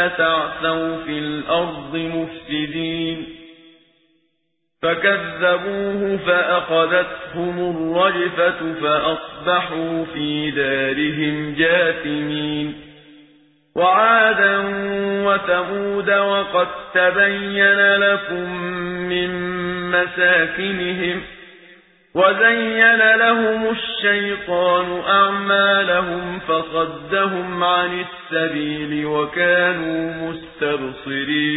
ولا تعثوا في الأرض مفسدين فكذبوه فأخذتهم الرجفة فأصبحوا في دارهم جاثمين وعادا وثمود وقد تبين لكم من مساكنهم وزين لهم الشيطان أعمالهم فصدهم عن السبيل وكانوا مستبصرين